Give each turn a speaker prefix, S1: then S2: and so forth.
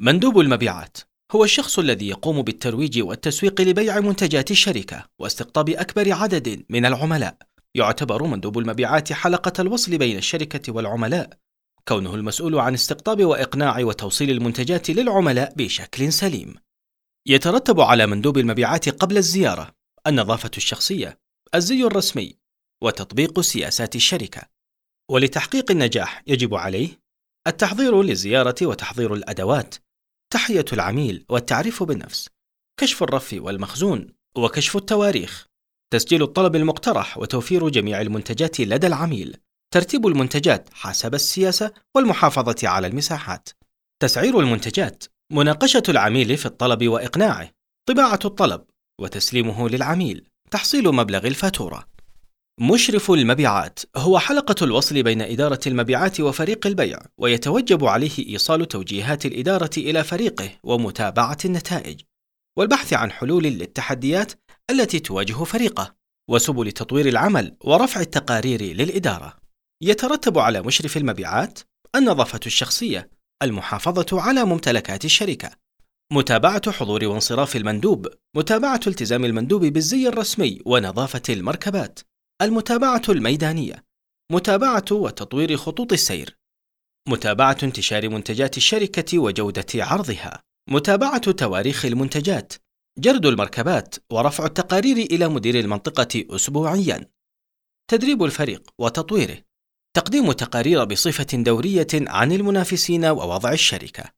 S1: مندوب المبيعات هو الشخص الذي يقوم بالترويج والتسويق لبيع منتجات الشركة واستقطاب أكبر عدد من العملاء. يعتبر مندوب المبيعات حلقة الوصل بين الشركة والعملاء، كونه المسؤول عن استقطاب وإقناع وتوصيل المنتجات للعملاء بشكل سليم. يترتب على مندوب المبيعات قبل الزيارة النظافة الشخصية، الزي الرسمي، وتطبيق سياسات الشركة. ولتحقيق النجاح يجب عليه التحضير للزيارة وتحضير الأدوات، تحية العميل والتعريف بالنفس، كشف الرف والمخزون، وكشف التواريخ، تسجيل الطلب المقترح وتوفير جميع المنتجات لدى العميل، ترتيب المنتجات حسب السياسة والمحافظة على المساحات، تسعير المنتجات، مناقشة العميل في الطلب وإقناعه، طباعة الطلب وتسليمه للعميل، تحصيل مبلغ الفاتورة. مشرف المبيعات هو حلقة الوصل بين إدارة المبيعات وفريق البيع، ويتوجب عليه إيصال توجيهات الإدارة إلى فريقه ومتابعة النتائج، والبحث عن حلول للتحديات التي تواجه فريقه، وسبل تطوير العمل ورفع التقارير للإدارة. يترتب على مشرف المبيعات النظافة الشخصية، المحافظة على ممتلكات الشركة، متابعة حضور وانصراف المندوب، متابعة التزام المندوب بالزي الرسمي ونظافة المركبات، المتابعة الميدانية، متابعة وتطوير خطوط السير، متابعة انتشار منتجات الشركة وجودة عرضها، متابعة تواريخ المنتجات، جرد المركبات ورفع التقارير إلى مدير المنطقة أسبوعياً، تدريب الفريق وتطويره، تقديم تقارير بصفة دورية عن المنافسين ووضع الشركة.